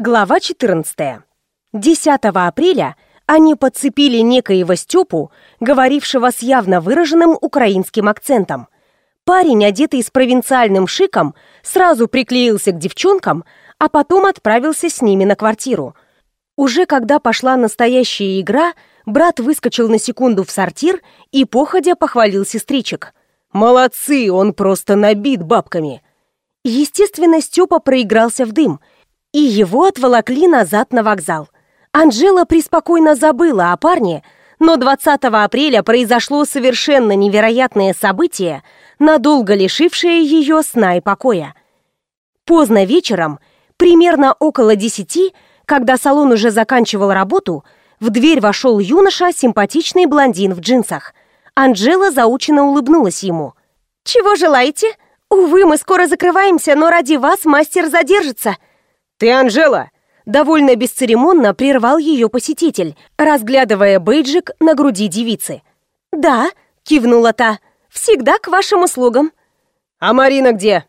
Глава 14. 10 апреля они подцепили некоего Степу, говорившего с явно выраженным украинским акцентом. Парень, одетый с провинциальным шиком, сразу приклеился к девчонкам, а потом отправился с ними на квартиру. Уже когда пошла настоящая игра, брат выскочил на секунду в сортир и походя похвалил сестричек. «Молодцы, он просто набит бабками!» Естественно, Степа проигрался в дым – и его отволокли назад на вокзал. Анжела преспокойно забыла о парне, но 20 апреля произошло совершенно невероятное событие, надолго лишившее ее сна и покоя. Поздно вечером, примерно около десяти, когда салон уже заканчивал работу, в дверь вошел юноша, симпатичный блондин в джинсах. Анжела заученно улыбнулась ему. «Чего желаете? Увы, мы скоро закрываемся, но ради вас мастер задержится», «Ты Анжела!» Довольно бесцеремонно прервал ее посетитель, разглядывая бейджик на груди девицы. «Да», — кивнула та, — «всегда к вашим услугам». «А Марина где?»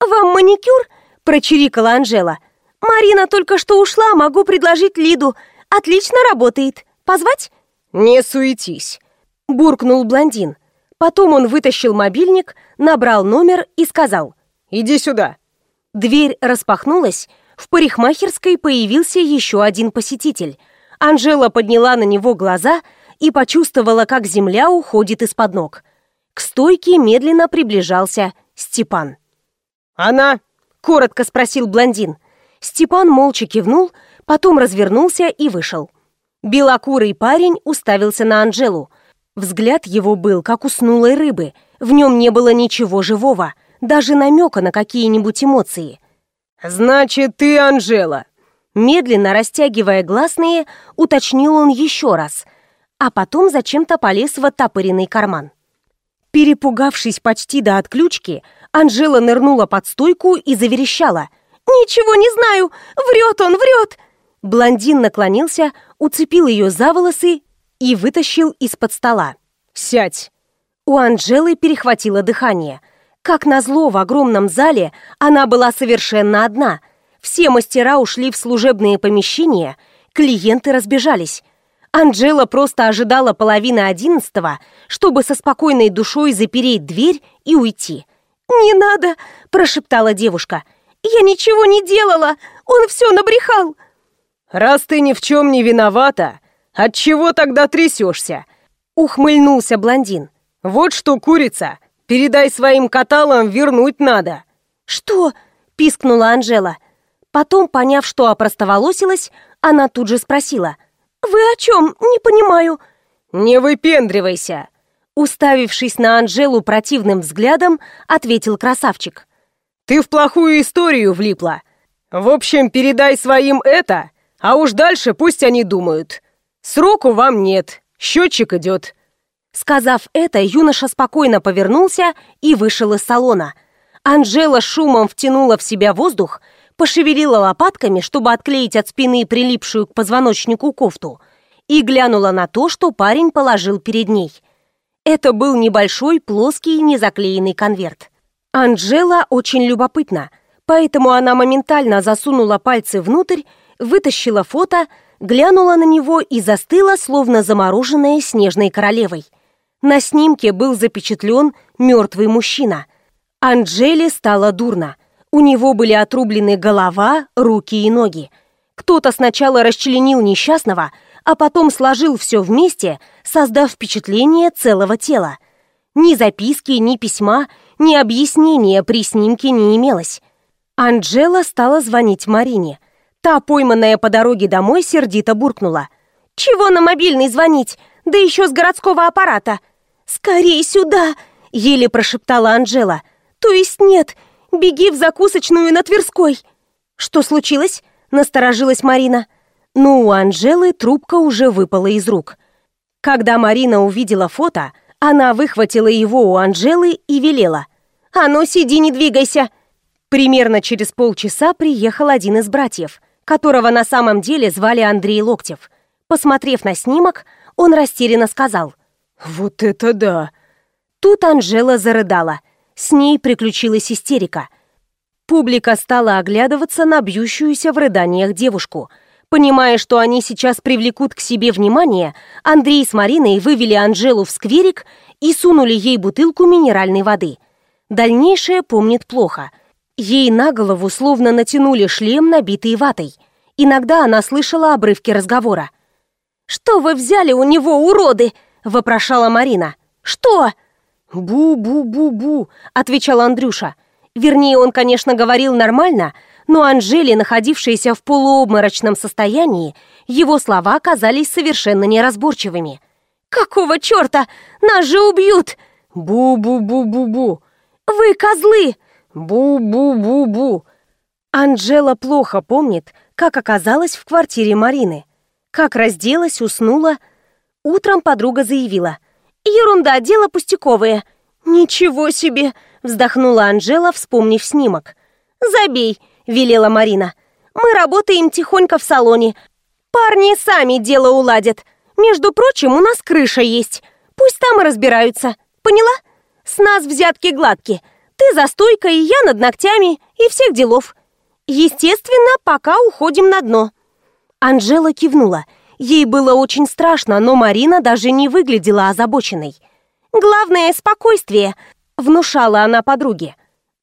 «Вам маникюр?» — прочирикала Анжела. «Марина только что ушла, могу предложить Лиду. Отлично работает. Позвать?» «Не суетись», — буркнул блондин. Потом он вытащил мобильник, набрал номер и сказал. «Иди сюда». Дверь распахнулась, в парикмахерской появился еще один посетитель. Анжела подняла на него глаза и почувствовала, как земля уходит из-под ног. К стойке медленно приближался Степан. «Она?» — коротко спросил блондин. Степан молча кивнул, потом развернулся и вышел. Белокурый парень уставился на Анжелу. Взгляд его был, как у снулой рыбы. В нем не было ничего живого, даже намека на какие-нибудь эмоции. «Значит, ты Анжела!» Медленно растягивая гласные, уточнил он еще раз, а потом зачем-то полез в оттопыренный карман. Перепугавшись почти до отключки, Анжела нырнула под стойку и заверещала. «Ничего не знаю! Врет он, врет!» Блондин наклонился, уцепил ее за волосы и вытащил из-под стола. «Сядь!» У Анжелы перехватило дыхание – как назло, в огромном зале она была совершенно одна. Все мастера ушли в служебные помещения, клиенты разбежались. Анжела просто ожидала половины одиннадцатого, чтобы со спокойной душой запереть дверь и уйти. «Не надо!» – прошептала девушка. «Я ничего не делала! Он все набрехал!» «Раз ты ни в чем не виновата, от чего тогда трясешься?» – ухмыльнулся блондин. «Вот что, курица, Передай своим каталам, вернуть надо!» «Что?» – пискнула Анжела. Потом, поняв, что опростоволосилась, она тут же спросила. «Вы о чем? Не понимаю». «Не выпендривайся!» Уставившись на Анжелу противным взглядом, ответил красавчик. «Ты в плохую историю влипла. В общем, передай своим это, а уж дальше пусть они думают. Сроку вам нет, счетчик идет». Сказав это, юноша спокойно повернулся и вышел из салона. Анжела шумом втянула в себя воздух, пошевелила лопатками, чтобы отклеить от спины прилипшую к позвоночнику кофту, и глянула на то, что парень положил перед ней. Это был небольшой, плоский, незаклеенный конверт. Анжела очень любопытна, поэтому она моментально засунула пальцы внутрь, вытащила фото, глянула на него и застыла, словно замороженная снежной королевой – на снимке был запечатлен мертвый мужчина. Анжеле стало дурно. У него были отрублены голова, руки и ноги. Кто-то сначала расчленил несчастного, а потом сложил все вместе, создав впечатление целого тела. Ни записки, ни письма, ни объяснения при снимке не имелось. Анжела стала звонить Марине. Та, пойманная по дороге домой, сердито буркнула. «Чего на мобильный звонить? Да еще с городского аппарата!» «Скорей сюда!» — еле прошептала Анжела. «То есть нет, беги в закусочную на Тверской!» «Что случилось?» — насторожилась Марина. Ну, у Анжелы трубка уже выпала из рук. Когда Марина увидела фото, она выхватила его у Анжелы и велела. «А ну, сиди, не двигайся!» Примерно через полчаса приехал один из братьев, которого на самом деле звали Андрей Локтев. Посмотрев на снимок, он растерянно сказал – «Вот это да!» Тут Анжела зарыдала. С ней приключилась истерика. Публика стала оглядываться на бьющуюся в рыданиях девушку. Понимая, что они сейчас привлекут к себе внимание, Андрей с Мариной вывели Анжелу в скверик и сунули ей бутылку минеральной воды. Дальнейшее помнит плохо. Ей на голову словно натянули шлем, набитый ватой. Иногда она слышала обрывки разговора. «Что вы взяли у него, уроды?» – вопрошала Марина. «Что?» «Бу-бу-бу-бу», – отвечал Андрюша. Вернее, он, конечно, говорил нормально, но Анжеле, находившейся в полуобморочном состоянии, его слова казались совершенно неразборчивыми. «Какого черта? Нас же убьют!» «Бу-бу-бу-бу-бу!» «Вы козлы!» «Бу-бу-бу-бу!» Анжела плохо помнит, как оказалась в квартире Марины. Как разделась, уснула. Утром подруга заявила. «Ерунда, дело пустяковое». «Ничего себе!» — вздохнула Анжела, вспомнив снимок. «Забей!» — велела Марина. «Мы работаем тихонько в салоне. Парни сами дело уладят. Между прочим, у нас крыша есть. Пусть там и разбираются. Поняла? С нас взятки гладкие. Ты за стойкой, я над ногтями и всех делов. Естественно, пока уходим на дно». Анжела кивнула. Ей было очень страшно, но Марина даже не выглядела озабоченной. «Главное — спокойствие», — внушала она подруге.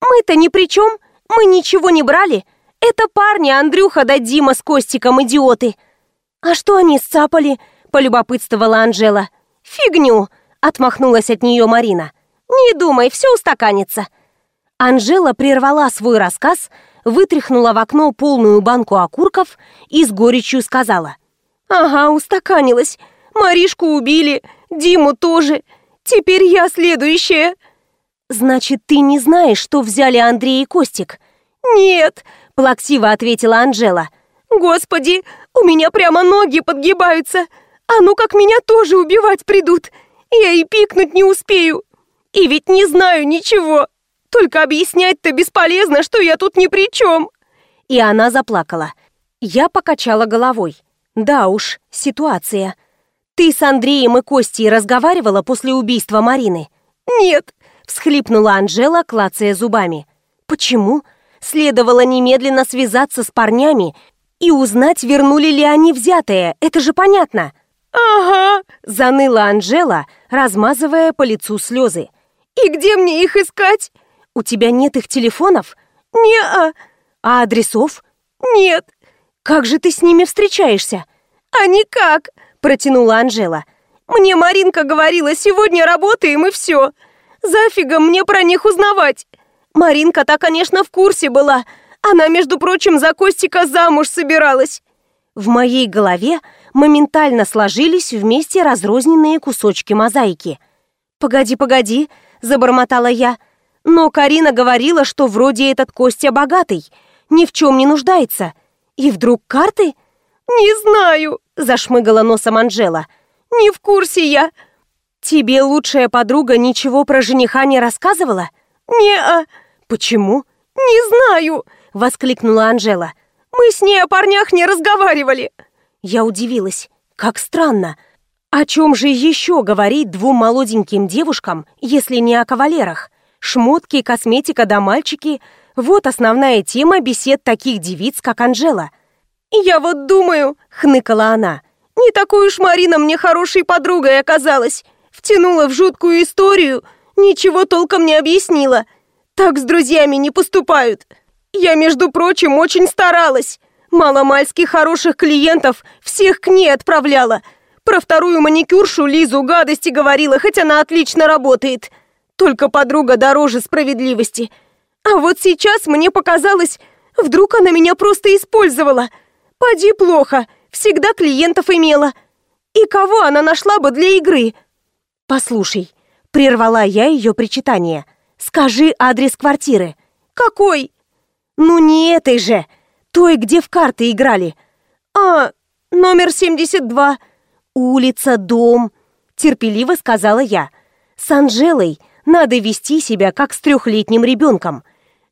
«Мы-то ни при чем, мы ничего не брали. Это парни Андрюха да Дима с Костиком, идиоты». «А что они сцапали?» — полюбопытствовала Анжела. «Фигню!» — отмахнулась от нее Марина. «Не думай, все устаканится». Анжела прервала свой рассказ, вытряхнула в окно полную банку окурков и с горечью сказала. «Ага, устаканилась. Маришку убили, Диму тоже. Теперь я следующая». «Значит, ты не знаешь, что взяли Андрей и Костик?» «Нет», — плаксиво ответила Анжела. «Господи, у меня прямо ноги подгибаются. А ну как меня тоже убивать придут. Я и пикнуть не успею. И ведь не знаю ничего». Только объяснять-то бесполезно, что я тут ни при чем!» И она заплакала. Я покачала головой. «Да уж, ситуация. Ты с Андреем и Костей разговаривала после убийства Марины?» «Нет!» — всхлипнула Анжела, клацая зубами. «Почему?» Следовало немедленно связаться с парнями и узнать, вернули ли они взятое. Это же понятно. «Ага!» — заныла Анжела, размазывая по лицу слезы. «И где мне их искать?» У тебя нет их телефонов? Не-а. А адресов? Нет. Как же ты с ними встречаешься? А никак, протянула Анжела. Мне Маринка говорила, сегодня работаем и все. Зафига мне про них узнавать. Маринка-то, конечно, в курсе была. Она, между прочим, за Костика замуж собиралась. В моей голове моментально сложились вместе разрозненные кусочки мозаики. «Погоди, погоди», — забормотала я, — но Карина говорила, что вроде этот Костя богатый, ни в чем не нуждается. И вдруг карты? «Не знаю», — зашмыгала носом Анжела. «Не в курсе я». «Тебе лучшая подруга ничего про жениха не рассказывала?» «Не-а». «Почему?» «Не знаю», — воскликнула Анжела. «Мы с ней о парнях не разговаривали». Я удивилась. Как странно. О чем же еще говорить двум молоденьким девушкам, если не о кавалерах? Шмотки, косметика да мальчики – вот основная тема бесед таких девиц, как Анжела. «Я вот думаю», – хныкала она, – «не такой уж Марина мне хорошей подругой оказалась. Втянула в жуткую историю, ничего толком не объяснила. Так с друзьями не поступают. Я, между прочим, очень старалась. Маломальски хороших клиентов всех к ней отправляла. Про вторую маникюршу Лизу гадости говорила, хоть она отлично работает. Только подруга дороже справедливости. А вот сейчас мне показалось, вдруг она меня просто использовала. Поди плохо, всегда клиентов имела. И кого она нашла бы для игры? Послушай, прервала я ее причитание. Скажи адрес квартиры. Какой? Ну не этой же, той, где в карты играли. А, номер 72. Улица, дом, терпеливо сказала я. С Анжелой надо вести себя, как с трехлетним ребенком.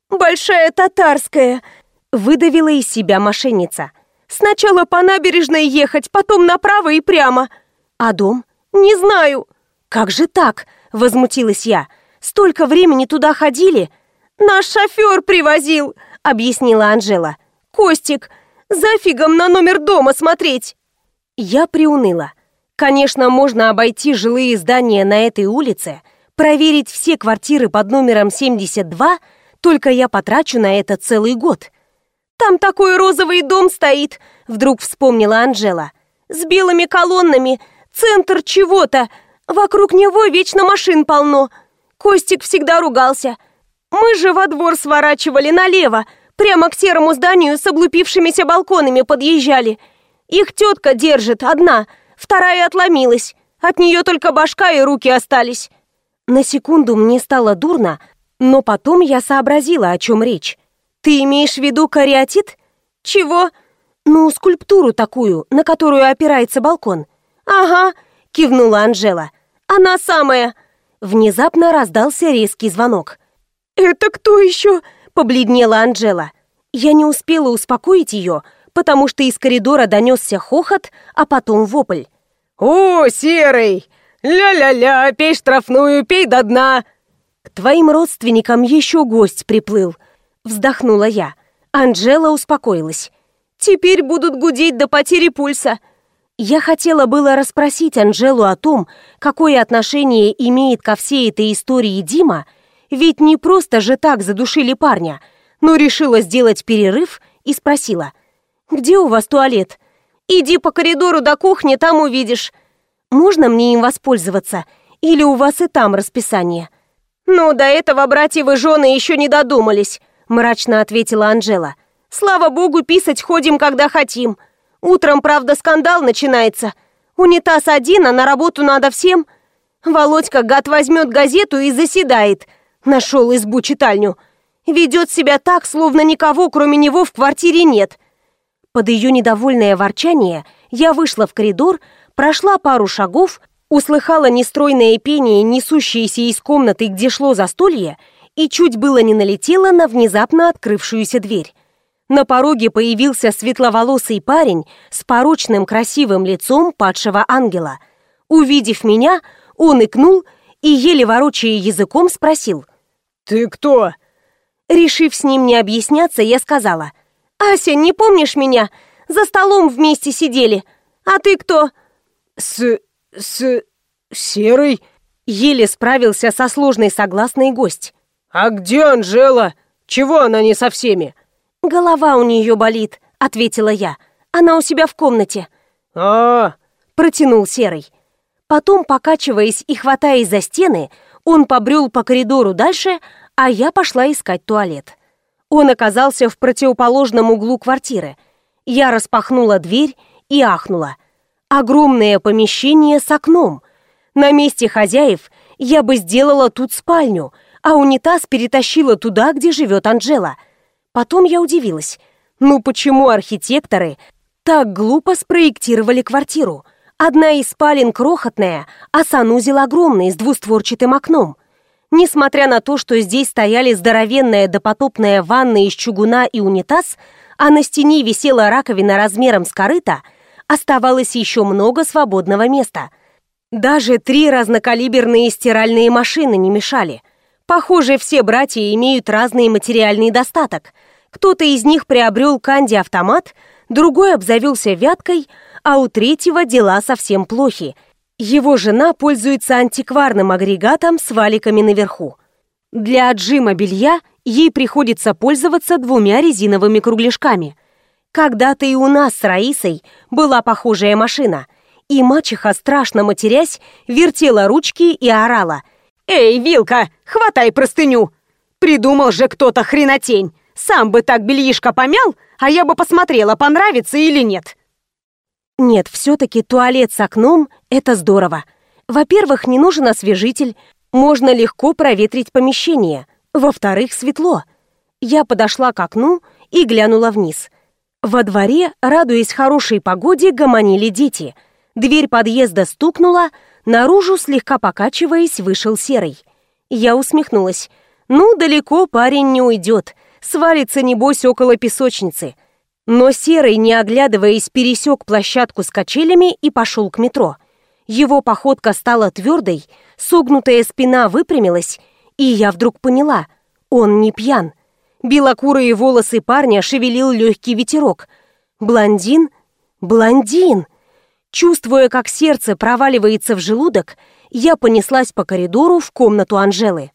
«Большая татарская!» — выдавила из себя мошенница. «Сначала по набережной ехать, потом направо и прямо. А дом? Не знаю». «Как же так?» — возмутилась я. «Столько времени туда ходили?» «Наш шофер привозил», — объяснила Анжела. «Костик, зафигом на номер дома смотреть». Я приуныла. Конечно, можно обойти жилые здания на этой улице, проверить все квартиры под номером 72, только я потрачу на это целый год. «Там такой розовый дом стоит», — вдруг вспомнила Анжела. «С белыми колоннами, центр чего-то. Вокруг него вечно машин полно. Костик всегда ругался. Мы же во двор сворачивали налево, прямо к серому зданию с облупившимися балконами подъезжали. Их тетка держит, одна, вторая отломилась. От нее только башка и руки остались». На секунду мне стало дурно, но потом я сообразила, о чем речь. «Ты имеешь в виду кариатит?» «Чего?» «Ну, скульптуру такую, на которую опирается балкон». «Ага», — кивнула Анжела. «Она самая!» Внезапно раздался резкий звонок. «Это кто еще?» — побледнела Анжела. Я не успела успокоить ее, потому что из коридора донесся хохот, а потом вопль. «О, Серый! Ля-ля-ля, пей штрафную, пей до дна!» «К твоим родственникам еще гость приплыл», — вздохнула я. Анжела успокоилась. «Теперь будут гудеть до потери пульса». Я хотела было расспросить Анжелу о том, какое отношение имеет ко всей этой истории Дима, ведь не просто же так задушили парня, но решила сделать перерыв и спросила, «Где у вас туалет?» «Иди по коридору до кухни, там увидишь». «Можно мне им воспользоваться? Или у вас и там расписание?» «Ну, до этого братьевы жены еще не додумались», мрачно ответила Анжела. «Слава богу, писать ходим, когда хотим. Утром, правда, скандал начинается. Унитаз один, а на работу надо всем. Володька, гад, возьмет газету и заседает. Нашел избу-читальню. Ведет себя так, словно никого, кроме него, в квартире нет». Под ее недовольное ворчание я вышла в коридор, прошла пару шагов, услыхала нестройное пение, несущееся из комнаты, где шло застолье, и чуть было не налетела на внезапно открывшуюся дверь. На пороге появился светловолосый парень с порочным красивым лицом падшего ангела. Увидев меня, он икнул и, еле ворочая языком, спросил. «Ты кто?» Решив с ним не объясняться, я сказала. «Ася, не помнишь меня? За столом вместе сидели. А ты кто?» «С... с... серый?» Еле справился со сложной согласной гость. «А где Анжела? Чего она не со всеми?» «Голова у нее болит», — ответила я. «Она у себя в комнате». А, -а, -а протянул Серый. Потом, покачиваясь и хватаясь за стены, он побрел по коридору дальше, а я пошла искать туалет. Он оказался в противоположном углу квартиры. Я распахнула дверь и ахнула. Огромное помещение с окном. На месте хозяев я бы сделала тут спальню — а унитаз перетащила туда, где живет Анжела. Потом я удивилась. Ну почему архитекторы так глупо спроектировали квартиру? Одна из спален крохотная, а санузел огромный с двустворчатым окном. Несмотря на то, что здесь стояли здоровенная допотопная ванна из чугуна и унитаз, а на стене висела раковина размером с корыто, оставалось еще много свободного места. Даже три разнокалиберные стиральные машины не мешали. Похоже, все братья имеют разный материальный достаток. Кто-то из них приобрел канди-автомат, другой обзавелся вяткой, а у третьего дела совсем плохи. Его жена пользуется антикварным агрегатом с валиками наверху. Для отжима белья ей приходится пользоваться двумя резиновыми кругляшками. Когда-то и у нас с Раисой была похожая машина, и мачеха, страшно матерясь, вертела ручки и орала – «Эй, Вилка, хватай простыню! Придумал же кто-то хренотень! Сам бы так бельишко помял, а я бы посмотрела, понравится или нет!» Нет, все-таки туалет с окном — это здорово. Во-первых, не нужен освежитель, можно легко проветрить помещение. Во-вторых, светло. Я подошла к окну и глянула вниз. Во дворе, радуясь хорошей погоде, гомонили дети. Дверь подъезда стукнула, Наружу, слегка покачиваясь, вышел Серый. Я усмехнулась. Ну, далеко парень не уйдет. Свалится, небось, около песочницы. Но Серый, не оглядываясь, пересек площадку с качелями и пошел к метро. Его походка стала твердой, согнутая спина выпрямилась, и я вдруг поняла, Он не пьян. Белокурые волосы парня шевелил легкий ветерок. Блондин? Блондин! Чувствуя, как сердце проваливается в желудок, я понеслась по коридору в комнату Анжелы.